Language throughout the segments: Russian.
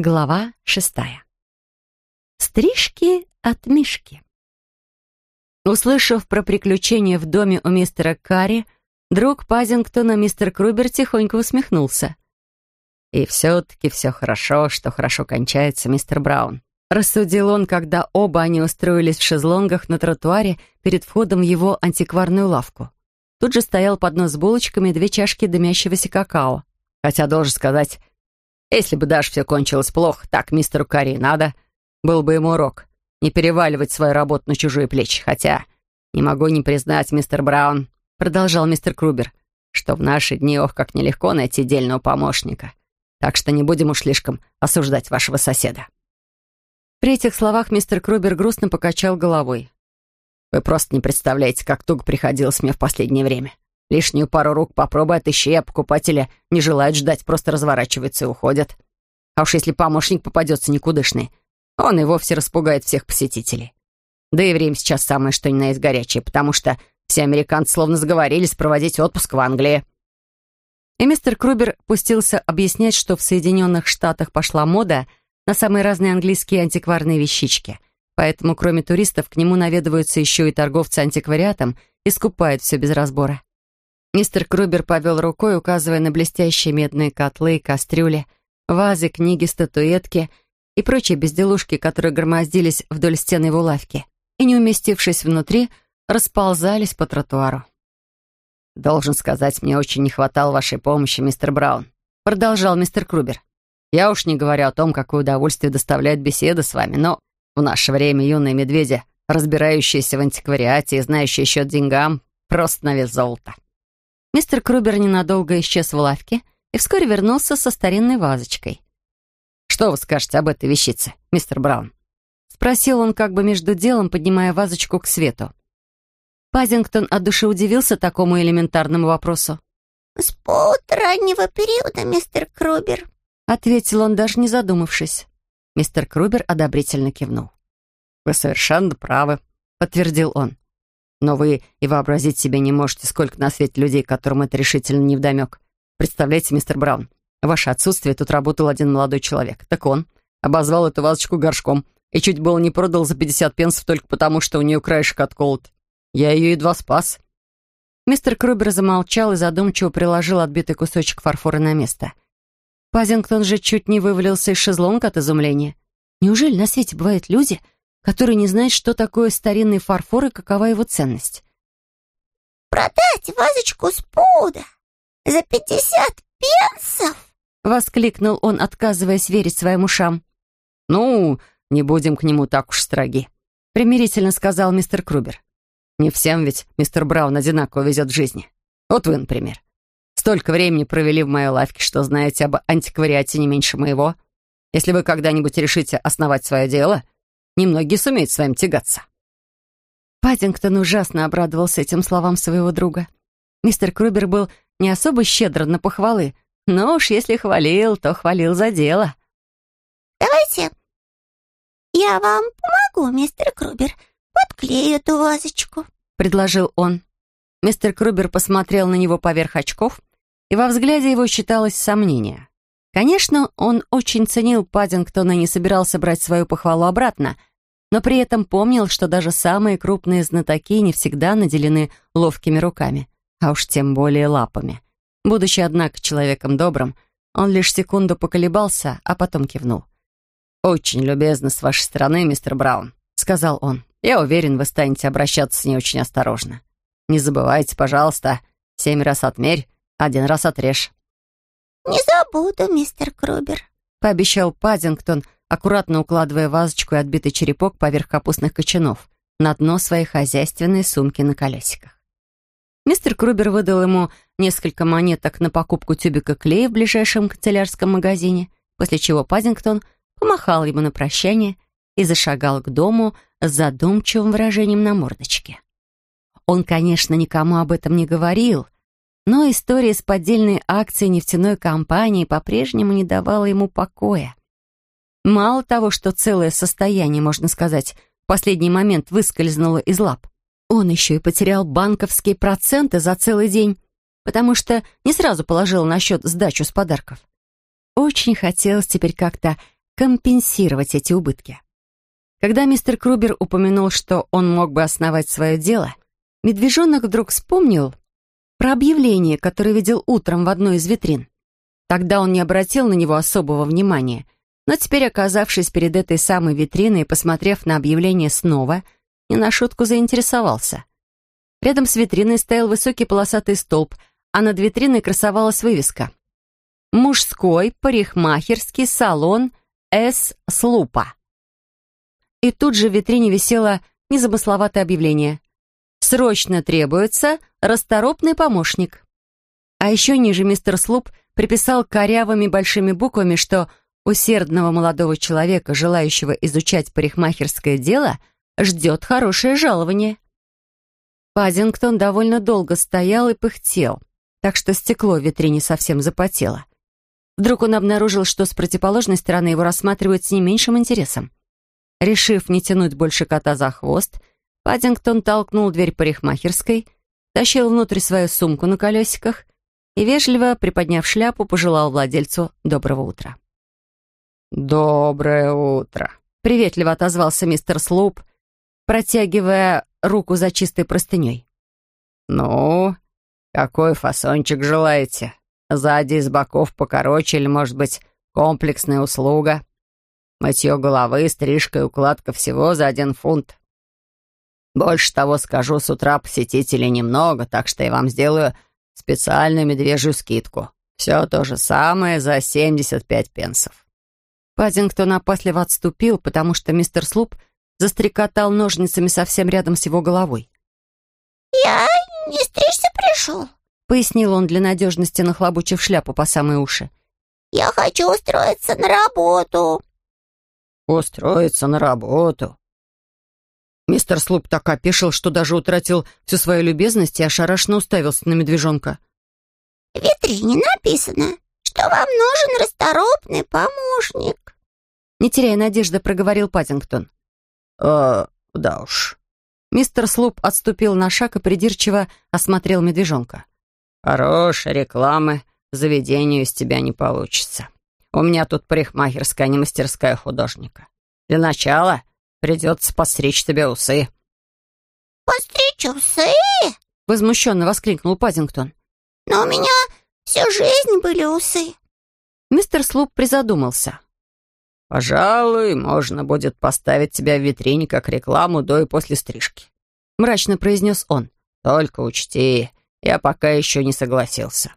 Глава шестая. Стрижки от Мишки. Услышав про приключения в доме у мистера Карри, друг Пазингтона, мистер Крубер, тихонько усмехнулся. «И все-таки все хорошо, что хорошо кончается, мистер Браун», рассудил он, когда оба они устроились в шезлонгах на тротуаре перед входом в его антикварную лавку. Тут же стоял поднос с булочками и две чашки дымящегося какао. Хотя, должен сказать, если бы даже все кончилось плохо, так мистеру Карри надо, был бы ему урок. Не переваливать свою работу на чужие плечи. Хотя, не могу не признать, мистер Браун, продолжал мистер Крубер, что в наши дни, ох, как нелегко найти дельного помощника. Так что не будем уж слишком осуждать вашего соседа. При этих словах мистер Крубер грустно покачал головой. «Вы просто не представляете, как туго приходилось мне в последнее время. Лишнюю пару рук попробуй отыщи, а покупатели не желают ждать, просто разворачиваются и уходят. А уж если помощник попадется никудышный, он и вовсе распугает всех посетителей. Да и время сейчас самое что ни на есть горячее, потому что все американцы словно сговорились проводить отпуск в Англии. И мистер Крубер пустился объяснять, что в Соединенных Штатах пошла мода на самые разные английские антикварные вещички. Поэтому, кроме туристов, к нему наведываются еще и торговцы антиквариатом и скупают все без разбора. Мистер Крубер повел рукой, указывая на блестящие медные котлы и кастрюли, вазы, книги, статуэтки и прочие безделушки, которые громоздились вдоль стены его лавки и, не уместившись внутри, расползались по тротуару. «Должен сказать, мне очень не хватало вашей помощи, мистер Браун», продолжал мистер Крубер. «Я уж не говорю о том, какое удовольствие доставляет беседа с вами, но в наше время юные медведи, разбирающиеся в антиквариате и знающие счет деньгам, просто на вес золота». Мистер Крубер ненадолго исчез в лавке и вскоре вернулся со старинной вазочкой. «Что вы скажете об этой вещице, мистер Браун?» Спросил он как бы между делом, поднимая вазочку к свету. Пазингтон от души удивился такому элементарному вопросу. «С раннего периода, мистер Крубер», — ответил он, даже не задумавшись. Мистер Крубер одобрительно кивнул. «Вы совершенно правы», — подтвердил он. Но вы и вообразить себе не можете, сколько на свете людей, которым это решительно невдомек. Представляете, мистер Браун, ваше отсутствие тут работал один молодой человек. Так он обозвал эту вазочку горшком и чуть было не продал за 50 пенсов только потому, что у нее краешек отколот. Я ее едва спас». Мистер Крубер замолчал и задумчиво приложил отбитый кусочек фарфора на место. Пазингтон же чуть не вывалился из шезлонга от изумления. Неужели на свете бывают люди, который не знает, что такое старинный фарфор и какова его ценность. «Продать вазочку с пуда за пятьдесят пенсов!» — воскликнул он, отказываясь верить своим ушам. «Ну, не будем к нему так уж строги», — примирительно сказал мистер Крубер. «Не всем ведь мистер Браун одинаково везет в жизни. Вот вы, например. Столько времени провели в моей лавке, что знаете об антиквариате не меньше моего. Если вы когда-нибудь решите основать свое дело, Немногие сумеют с вами тягаться». Паддингтон ужасно обрадовался этим словам своего друга. Мистер Крубер был не особо щедр на похвалы, но уж если хвалил, то хвалил за дело. «Давайте я вам помогу, мистер Крубер, подклею эту вазочку», — предложил он. Мистер Крубер посмотрел на него поверх очков, и во взгляде его читалось сомнение. Конечно, он очень ценил Паддингтона и не собирался брать свою похвалу обратно, но при этом помнил, что даже самые крупные знатоки не всегда наделены ловкими руками, а уж тем более лапами. Будучи, однако, человеком добрым, он лишь секунду поколебался, а потом кивнул. «Очень любезно с вашей стороны, мистер Браун», — сказал он. «Я уверен, вы станете обращаться с ней очень осторожно. Не забывайте, пожалуйста, семь раз отмерь, один раз отрежь». «Не забуду, мистер Крубер», — пообещал Паддингтон, — аккуратно укладывая вазочку и отбитый черепок поверх капустных кочанов на дно своей хозяйственной сумки на колесиках. Мистер Крубер выдал ему несколько монеток на покупку тюбика клея в ближайшем канцелярском магазине, после чего Пазингтон помахал ему на прощание и зашагал к дому с задумчивым выражением на мордочке. Он, конечно, никому об этом не говорил, но история с поддельной акцией нефтяной компании по-прежнему не давала ему покоя. Мало того, что целое состояние, можно сказать, в последний момент выскользнуло из лап, он еще и потерял банковские проценты за целый день, потому что не сразу положил на счет сдачу с подарков. Очень хотелось теперь как-то компенсировать эти убытки. Когда мистер Крубер упомянул, что он мог бы основать свое дело, медвежонок вдруг вспомнил про объявление, которое видел утром в одной из витрин. Тогда он не обратил на него особого внимания, но теперь, оказавшись перед этой самой витриной и посмотрев на объявление снова, не на шутку заинтересовался. Рядом с витриной стоял высокий полосатый столб, а над витриной красовалась вывеска. «Мужской парикмахерский салон С. Слупа». И тут же в витрине висело незамысловатое объявление. «Срочно требуется расторопный помощник». А еще ниже мистер Слуп приписал корявыми большими буквами, что усердного молодого человека, желающего изучать парикмахерское дело, ждет хорошее жалование. Паддингтон довольно долго стоял и пыхтел, так что стекло в витрине совсем запотело. Вдруг он обнаружил, что с противоположной стороны его рассматривают с не меньшим интересом. Решив не тянуть больше кота за хвост, Паддингтон толкнул дверь парикмахерской, тащил внутрь свою сумку на колесиках и, вежливо приподняв шляпу, пожелал владельцу доброго утра. «Доброе утро», — приветливо отозвался мистер Слоуп, протягивая руку за чистой простыней. «Ну, какой фасончик желаете? Сзади с боков покороче или, может быть, комплексная услуга? Мытье головы, стрижка и укладка всего за один фунт. Больше того скажу, с утра посетителей немного, так что я вам сделаю специальную медвежью скидку. Все то же самое за 75 пенсов». Паддингтон опасливо отступил, потому что мистер Слуп застрекотал ножницами совсем рядом с его головой. «Я не стричься пришел», — пояснил он для надежности, нахлобучив шляпу по самые уши. «Я хочу устроиться на работу». «Устроиться на работу?» Мистер Слуп так опешил, что даже утратил всю свою любезность и ошарашенно уставился на медвежонка. «В витрине написано, что вам нужен расторопный помощник». Не теряя надежды, проговорил Паттингтон. «Э, да уж». Мистер Слуп отступил на шаг и придирчиво осмотрел медвежонка. «Хорошей рекламы заведению из тебя не получится. У меня тут парикмахерская, а не мастерская художника. Для начала придется постричь тебе усы». «Постричь усы?» — возмущенно воскликнул Пазингтон. «Но у меня всю жизнь были усы». Мистер Слуп призадумался. «Пожалуй, можно будет поставить тебя в витрине как рекламу до и после стрижки», — мрачно произнес он. «Только учти, я пока еще не согласился.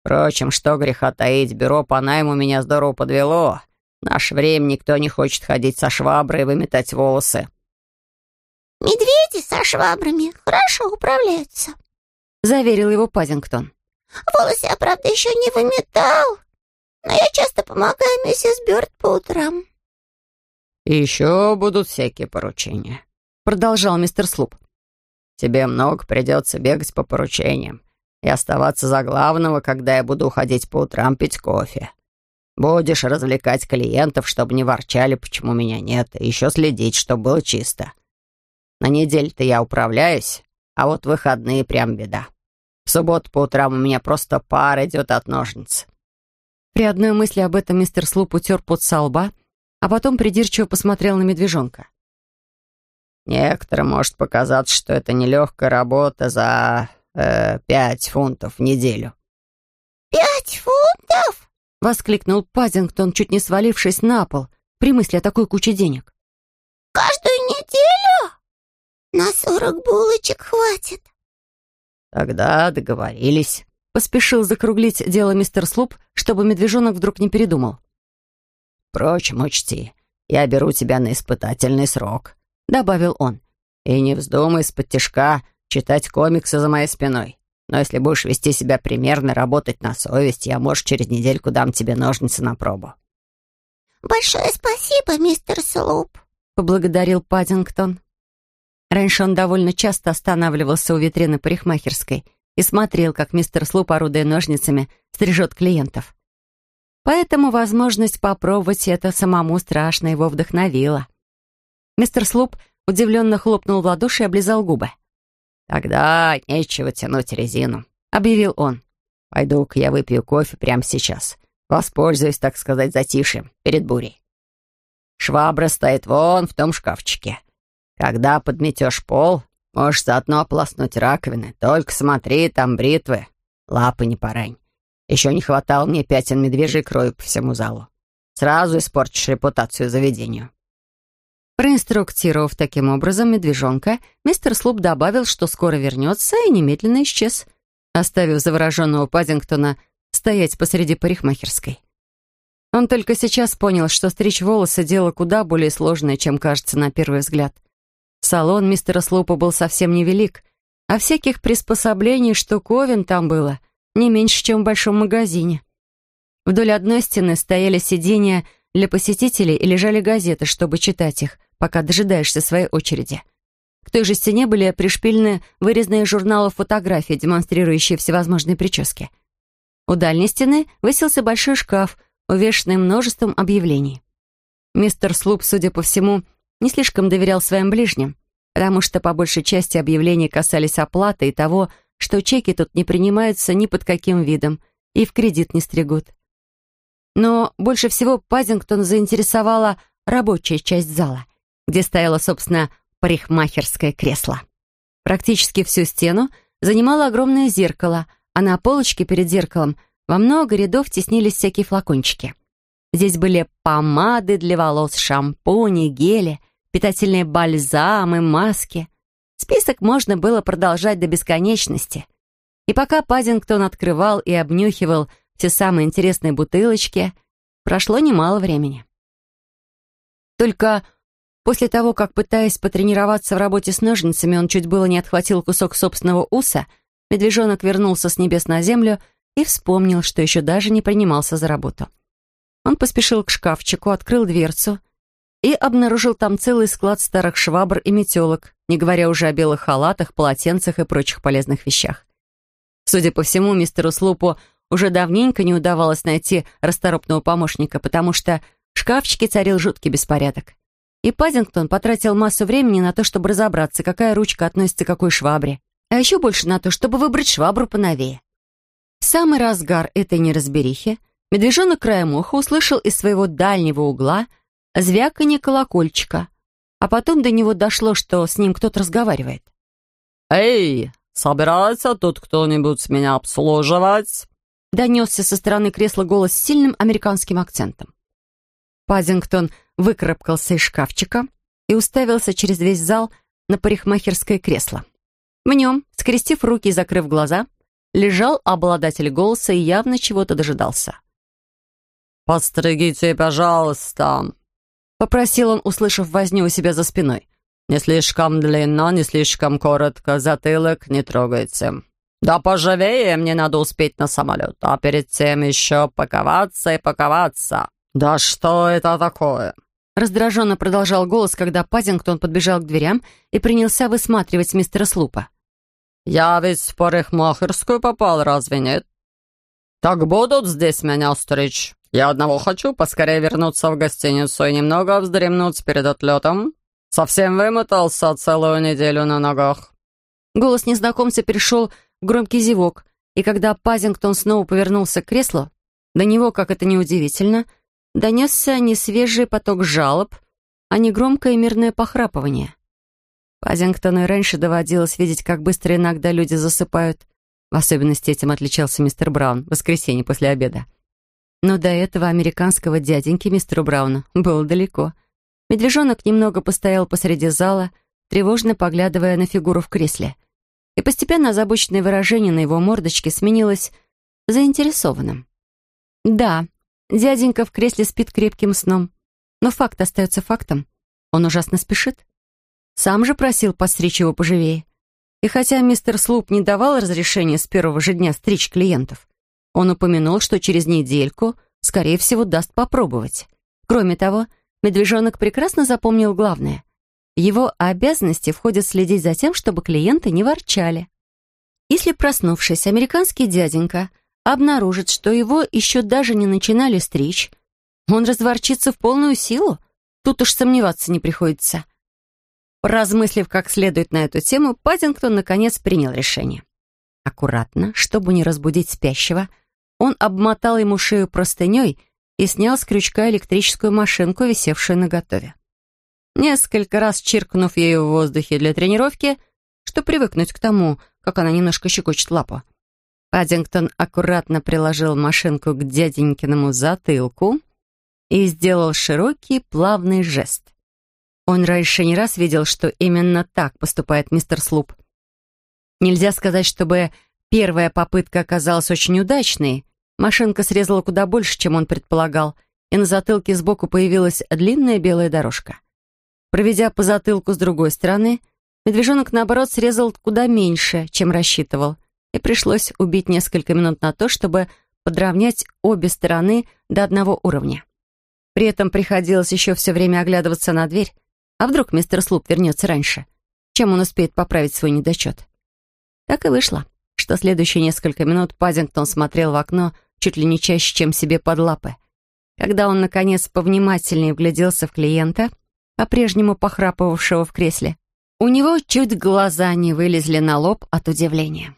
Впрочем, что греха таить, бюро по найму меня здорово подвело. В наше время никто не хочет ходить со шваброй и выметать волосы». «Медведи со швабрами хорошо управляются», — заверил его Пазингтон. «Волосы я, правда, еще не выметал, но я часто помогаю миссис Бёрд по утрам». «И еще будут всякие поручения», — продолжал мистер Слуп. «Тебе много придется бегать по поручениям и оставаться за главного, когда я буду уходить по утрам пить кофе. Будешь развлекать клиентов, чтобы не ворчали, почему меня нет, и еще следить, чтобы было чисто. На неделе-то я управляюсь, а вот выходные прям беда. В субботу по утрам у меня просто пар идет от ножниц. При одной мысли об этом мистер Слуп утер под со лба, а потом придирчиво посмотрел на медвежонка. «Некоторым может показаться, что это нелегкая работа за э, пять фунтов в неделю». «Пять фунтов?» — воскликнул Пазингтон, чуть не свалившись на пол, при мысли о такой куче денег. «Каждую неделю? На сорок булочек хватит». «Тогда договорились». Поспешил закруглить дело мистер Слуп, чтобы медвежонок вдруг не передумал. «Впрочем, учти, я беру тебя на испытательный срок», — добавил он. «И не вздумай из-под тяжка читать комиксы за моей спиной. Но если будешь вести себя примерно, работать на совесть, я, может, через недельку дам тебе ножницы на пробу». «Большое спасибо, мистер Слуп», — поблагодарил Паддингтон. Раньше он довольно часто останавливался у витрины парикмахерской — и смотрел, как мистер Слуп, орудуя ножницами, стрижет клиентов. Поэтому возможность попробовать это самому страшно его вдохновила. Мистер Слуп удивленно хлопнул в ладоши и облизал губы. «Тогда нечего тянуть резину», — объявил он. «Пойду-ка я выпью кофе прямо сейчас. Воспользуюсь, так сказать, затишьем перед бурей. Швабра стоит вон в том шкафчике. Когда подметешь пол, можешь заодно ополоснуть раковины. Только смотри, там бритвы. Лапы не порань. Еще не хватало мне пятен медвежьей крови по всему залу. Сразу испортишь репутацию заведению». Проинструктировав таким образом медвежонка, мистер Слуп добавил, что скоро вернется и немедленно исчез, оставив завороженного Паддингтона стоять посреди парикмахерской. Он только сейчас понял, что стричь волосы — дело куда более сложное, чем кажется на первый взгляд. Салон мистера Слупа был совсем невелик, а всяких приспособлений, штуковин там было не меньше, чем в большом магазине. Вдоль одной стены стояли сиденья для посетителей и лежали газеты, чтобы читать их, пока дожидаешься своей очереди. К той же стене были пришпилены вырезанные журналы фотографии, демонстрирующие всевозможные прически. У дальней стены высился большой шкаф, увешанный множеством объявлений. Мистер Слуп, судя по всему, не слишком доверял своим ближним, потому что по большей части объявления касались оплаты и того, что чеки тут не принимаются ни под каким видом и в кредит не стригут. Но больше всего Пазингтон заинтересовала рабочая часть зала, где стояло, собственно, парикмахерское кресло. Практически всю стену занимало огромное зеркало, а на полочке перед зеркалом во много рядов теснились всякие флакончики. Здесь были помады для волос, шампуни, гели, питательные бальзамы, маски. Список можно было продолжать до бесконечности. И пока Пазингтон открывал и обнюхивал все самые интересные бутылочки, прошло немало времени. Только после того, как, пытаясь потренироваться в работе с ножницами, он чуть было не отхватил кусок собственного уса, медвежонок вернулся с небес на землю и вспомнил, что еще даже не принимался за работу. Он поспешил к шкафчику, открыл дверцу и обнаружил там целый склад старых швабр и метелок, не говоря уже о белых халатах, полотенцах и прочих полезных вещах. Судя по всему, мистеру Слупу уже давненько не удавалось найти расторопного помощника, потому что в шкафчике царил жуткий беспорядок. И Пазингтон потратил массу времени на то, чтобы разобраться, какая ручка относится к какой швабре, а еще больше на то, чтобы выбрать швабру поновее. В самый разгар этой неразберихи медвежонок краем уха услышал из своего дальнего угла звяканье колокольчика, а потом до него дошло, что с ним кто-то разговаривает. «Эй, собирается тут кто-нибудь меня обслуживать?» донесся со стороны кресла голос с сильным американским акцентом. Пазингтон выкарабкался из шкафчика и уставился через весь зал на парикмахерское кресло. В нем, скрестив руки и закрыв глаза, лежал обладатель голоса и явно чего-то дожидался. «Постригите, пожалуйста», — попросил он, услышав возню у себя за спиной. «Не слишком длинно, не слишком коротко, затылок не трогайте». «Да поживее, мне надо успеть на самолет, а перед тем еще паковаться и паковаться. Да что это такое?» Раздраженно продолжал голос, когда Пазингтон подбежал к дверям и принялся высматривать мистера Слупа. «Я ведь в парикмахерскую попал, разве нет? Так будут здесь меня стричь. Я одного хочу поскорее вернуться в гостиницу и немного вздремнуть перед отлетом. Совсем вымотался целую неделю на ногах». Голос незнакомца перешел громкий зевок, и когда Пазингтон снова повернулся к креслу, до него, как это неудивительно, донесся не свежий поток жалоб, а не громкое мирное похрапывание. Пазингтону и раньше доводилось видеть, как быстро иногда люди засыпают. В особенности этим отличался мистер Браун в воскресенье после обеда. Но до этого американского дяденьки мистеру Брауна было далеко. Медвежонок немного постоял посреди зала, тревожно поглядывая на фигуру в кресле — и постепенно озабоченное выражение на его мордочке сменилось заинтересованным. Да, дяденька в кресле спит крепким сном, но факт остается фактом. Он ужасно спешит. Сам же просил постричь его поживее. И хотя мистер Слуп не давал разрешения с первого же дня стричь клиентов, он упомянул, что через недельку, скорее всего, даст попробовать. Кроме того, медвежонок прекрасно запомнил главное его обязанности входят следить за тем, чтобы клиенты не ворчали. Если, проснувшись, американский дяденька обнаружит, что его еще даже не начинали стричь, он разворчится в полную силу. Тут уж сомневаться не приходится. Размыслив как следует на эту тему, Паддингтон наконец принял решение. Аккуратно, чтобы не разбудить спящего, он обмотал ему шею простыней и снял с крючка электрическую машинку, висевшую на готове. Несколько раз чиркнув ею в воздухе для тренировки, чтобы привыкнуть к тому, как она немножко щекочет лапу, Паддингтон аккуратно приложил машинку к дяденькиному затылку и сделал широкий плавный жест. Он раньше не раз видел, что именно так поступает мистер Слуп. Нельзя сказать, чтобы первая попытка оказалась очень удачной. Машинка срезала куда больше, чем он предполагал, и на затылке сбоку появилась длинная белая дорожка. Проведя по затылку с другой стороны, медвежонок, наоборот, срезал куда меньше, чем рассчитывал — и пришлось убить несколько минут на то, чтобы подровнять обе стороны до одного уровня. При этом приходилось еще все время оглядываться на дверь, а вдруг мистер Слуп вернется раньше, чем он успеет поправить свой недочет. Так и вышло, что следующие несколько минут Паддингтон смотрел в окно чуть ли не чаще, чем себе под лапы. Когда он, наконец, повнимательнее вгляделся в клиента, по-прежнему похрапывавшего в кресле, у него чуть глаза не вылезли на лоб от удивления.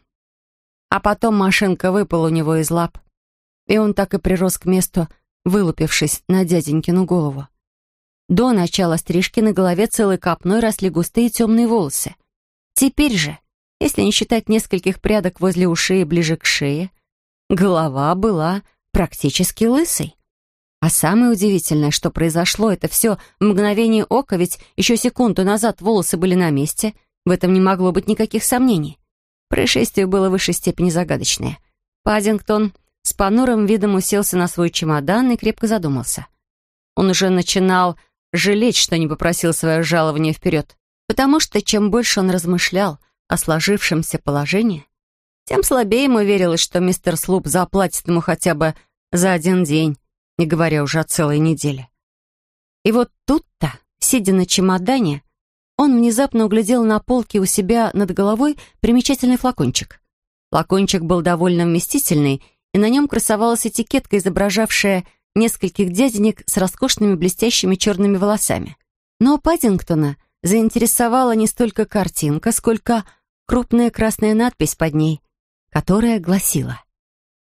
А потом машинка выпала у него из лап, и он так и прирос к месту, вылупившись на дяденькину голову. До начала стрижки на голове целой копной росли густые темные волосы. Теперь же, если не считать нескольких прядок возле ушей ближе к шее, голова была практически лысой. А самое удивительное, что произошло, это все в мгновение ока, ведь еще секунду назад волосы были на месте, в этом не могло быть никаких сомнений. Происшествие было в высшей степени загадочное. Паддингтон с понурым видом уселся на свой чемодан и крепко задумался. Он уже начинал жалеть, что не попросил свое жалование вперед, потому что чем больше он размышлял о сложившемся положении, тем слабее ему верилось, что мистер Слуп заплатит ему хотя бы за один день, не говоря уже о целой неделе. И вот тут-то, сидя на чемодане, он внезапно углядел на полке у себя над головой примечательный флакончик. Флакончик был довольно вместительный, и на нем красовалась этикетка, изображавшая нескольких дяденек с роскошными блестящими черными волосами. Но Паддингтона заинтересовала не столько картинка, сколько крупная красная надпись под ней, которая гласила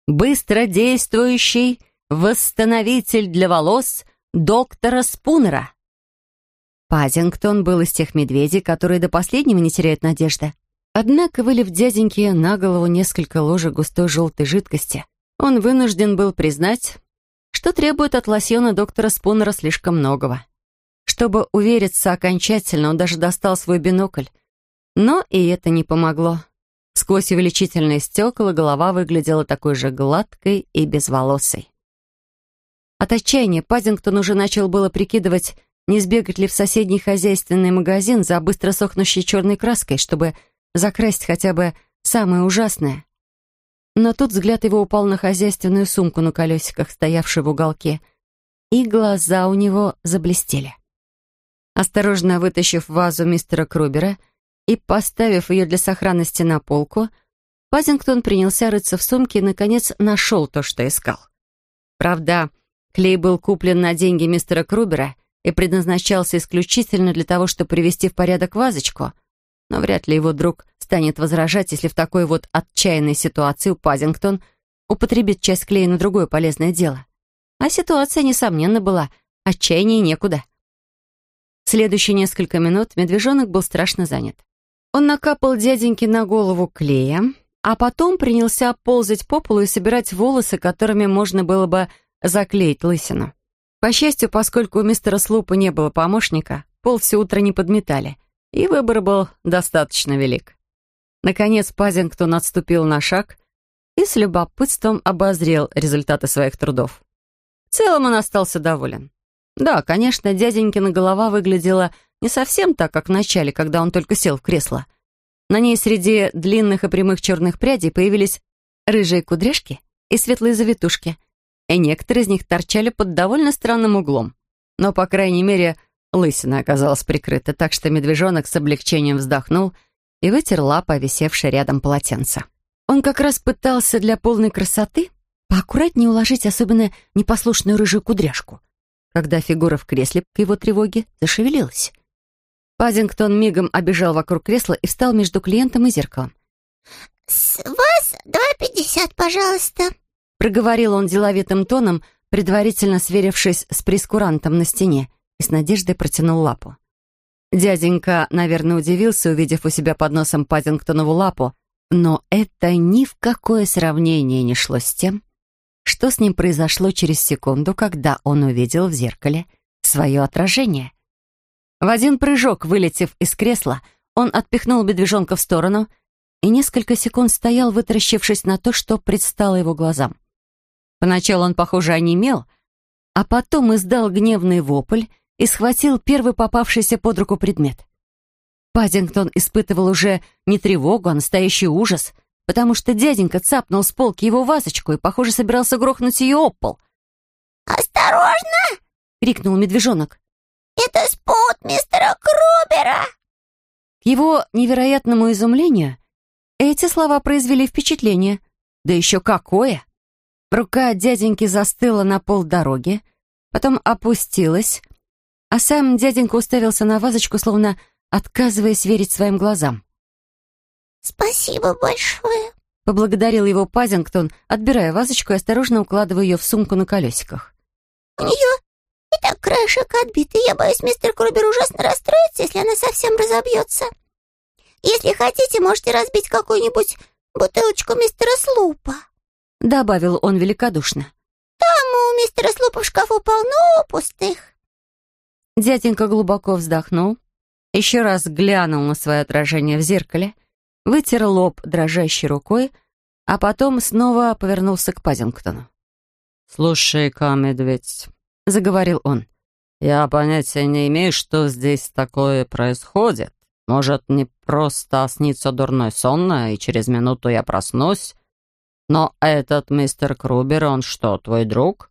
«Быстродействующий восстановитель для волос доктора Спунера». Пазингтон был из тех медведей, которые до последнего не теряют надежды. Однако, вылив дяденьке на голову несколько ложек густой желтой жидкости, он вынужден был признать, что требует от лосьона доктора Спунера слишком многого. Чтобы увериться окончательно, он даже достал свой бинокль. Но и это не помогло. Сквозь увеличительные стекла голова выглядела такой же гладкой и безволосой. От отчаяния Паддингтон уже начал было прикидывать, не сбегать ли в соседний хозяйственный магазин за быстро сохнущей черной краской, чтобы закрасить хотя бы самое ужасное. Но тут взгляд его упал на хозяйственную сумку на колесиках, стоявшую в уголке, и глаза у него заблестели. Осторожно вытащив вазу мистера Крубера и поставив ее для сохранности на полку, Пазингтон принялся рыться в сумке и, наконец, нашел то, что искал. Правда, клей был куплен на деньги мистера Крубера — и предназначался исключительно для того, чтобы привести в порядок вазочку, но вряд ли его друг станет возражать, если в такой вот отчаянной ситуации Пазингтон употребит часть клея на другое полезное дело. А ситуация, несомненно, была отчаяние некуда. Следующие несколько минут медвежонок был страшно занят. Он накапал дяденьке на голову клея, а потом принялся ползать по полу и собирать волосы, которыми можно было бы заклеить лысину. По счастью, поскольку у мистера Слупа не было помощника, пол все утро не подметали, и выбор был достаточно велик. Наконец Пазингтон отступил на шаг и с любопытством обозрел результаты своих трудов. В целом он остался доволен. Да, конечно, дяденькина голова выглядела не совсем так, как в начале, когда он только сел в кресло. На ней среди длинных и прямых черных прядей появились рыжие кудряшки и светлые завитушки — и некоторые из них торчали под довольно странным углом. Но, по крайней мере, лысина оказалась прикрыта, так что медвежонок с облегчением вздохнул и вытер лапой, висевшее рядом полотенце. Он как раз пытался для полной красоты поаккуратнее уложить особенно непослушную рыжую кудряшку, когда фигура в кресле к его тревоге зашевелилась. Паддингтон мигом обежал вокруг кресла и встал между клиентом и зеркалом. «С вас два пятьдесят, пожалуйста», Проговорил он деловитым тоном, предварительно сверившись с прескурантом на стене, и с надеждой протянул лапу. Дяденька, наверное, удивился, увидев у себя под носом Паддингтонову лапу, но это ни в какое сравнение не шло с тем, что с ним произошло через секунду, когда он увидел в зеркале свое отражение. В один прыжок, вылетев из кресла, он отпихнул медвежонка в сторону и несколько секунд стоял, вытаращившись на то, что предстало его глазам. Поначалу он, похоже, онемел, а потом издал гневный вопль и схватил первый попавшийся под руку предмет. Паддингтон испытывал уже не тревогу, а настоящий ужас, потому что дяденька цапнул с полки его вазочку и, похоже, собирался грохнуть ее об пол. «Осторожно!» — крикнул медвежонок. «Это спут мистера Крубера!» К его невероятному изумлению эти слова произвели впечатление. Да еще какое! Рука дяденьки застыла на пол дороги, потом опустилась, а сам дяденька уставился на вазочку, словно отказываясь верить своим глазам. «Спасибо большое», — поблагодарил его Пазингтон, отбирая вазочку и осторожно укладывая ее в сумку на колесиках. «У нее и так краешек отбитый. Я боюсь, мистер Крубер ужасно расстроится, если она совсем разобьется. Если хотите, можете разбить какую-нибудь бутылочку мистера Слупа», — добавил он великодушно. «Там у мистера Слупа в шкафу полно пустых». Дяденька глубоко вздохнул, еще раз глянул на свое отражение в зеркале, вытер лоб дрожащей рукой, а потом снова повернулся к Пазингтону. «Слушай-ка, медведь», — заговорил он, — «я понятия не имею, что здесь такое происходит. Может, не просто снится дурной сон, а и через минуту я проснусь. Но этот мистер Крубер, он что, твой друг?»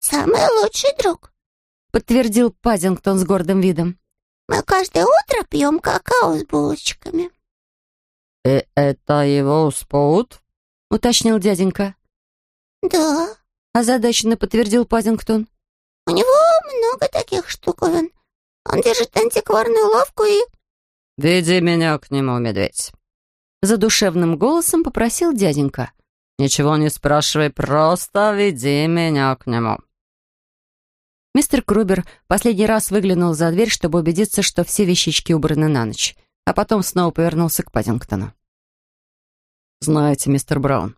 «Самый лучший друг», — подтвердил Паддингтон с гордым видом. «Мы каждое утро пьем какао с булочками». «И это его спут?» — уточнил дяденька. «Да», — озадаченно подтвердил Паддингтон. «У него много таких штуковин. Он держит антикварную лавку и...» «Веди меня к нему, медведь», — задушевным голосом попросил дяденька. «Ничего не спрашивай, просто веди меня к нему». Мистер Крубер последний раз выглянул за дверь, чтобы убедиться, что все вещички убраны на ночь, а потом снова повернулся к Паддингтону. «Знаете, мистер Браун», —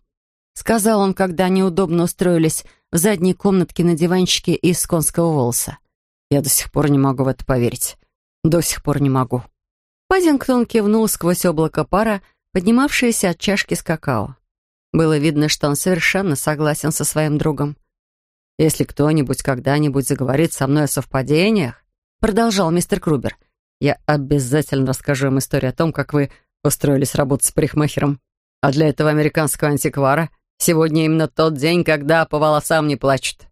сказал он, когда они удобно устроились в задней комнатке на диванчике из конского волоса. «Я до сих пор не могу в это поверить. До сих пор не могу». Паддингтон кивнул сквозь облако пара, поднимавшееся от чашки с какао. Было видно, что он совершенно согласен со своим другом. «Если кто-нибудь когда-нибудь заговорит со мной о совпадениях», продолжал мистер Крубер, «я обязательно расскажу им историю о том, как вы устроились работать с парикмахером. А для этого американского антиквара сегодня именно тот день, когда по волосам не плачут».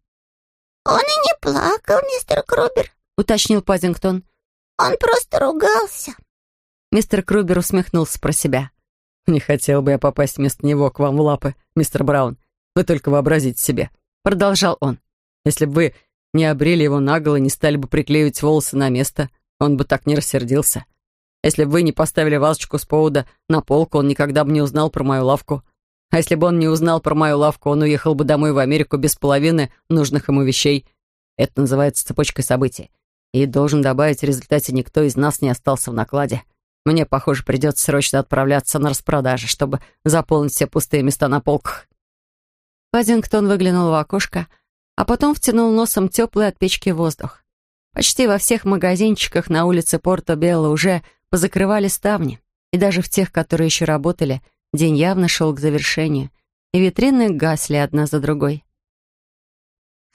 «Он и не плакал, мистер Крубер», уточнил Пазингтон. «Он просто ругался». Мистер Крубер усмехнулся про себя. «Не хотел бы я попасть вместо него к вам в лапы, мистер Браун. Вы только вообразите себе продолжал он. «Если бы вы не обрели его наголо и не стали бы приклеивать волосы на место, он бы так не рассердился. Если бы вы не поставили вазочку с повода на полку, он никогда бы не узнал про мою лавку. А если бы он не узнал про мою лавку, он уехал бы домой в Америку без половины нужных ему вещей. Это называется цепочкой событий. И должен добавить, в результате никто из нас не остался в накладе. Мне, похоже, придется срочно отправляться на распродажи, чтобы заполнить все пустые места на полках. Паддингтон выглянул в окошко, а потом втянул носом теплый от печки воздух. Почти во всех магазинчиках на улице Порто-Белло уже позакрывали ставни, и даже в тех, которые еще работали, день явно шел к завершению, и витрины гасли одна за другой.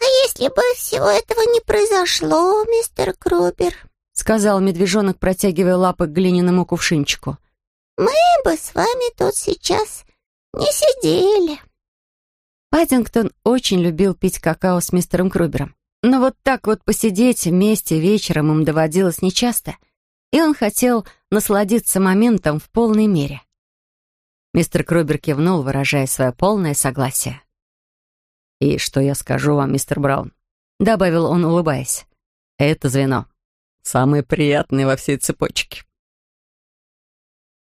«А если бы всего этого не произошло, мистер Крубер?» — сказал медвежонок, протягивая лапы к глиняному кувшинчику. «Мы бы с вами тут сейчас не сидели». Паддингтон очень любил пить какао с мистером Крубером. Но вот так вот посидеть вместе вечером им доводилось нечасто, и он хотел насладиться моментом в полной мере. Мистер Крубер кивнул, выражая свое полное согласие. «И что я скажу вам, мистер Браун?» — добавил он, улыбаясь. «Это звено. Самое приятное во всей цепочке».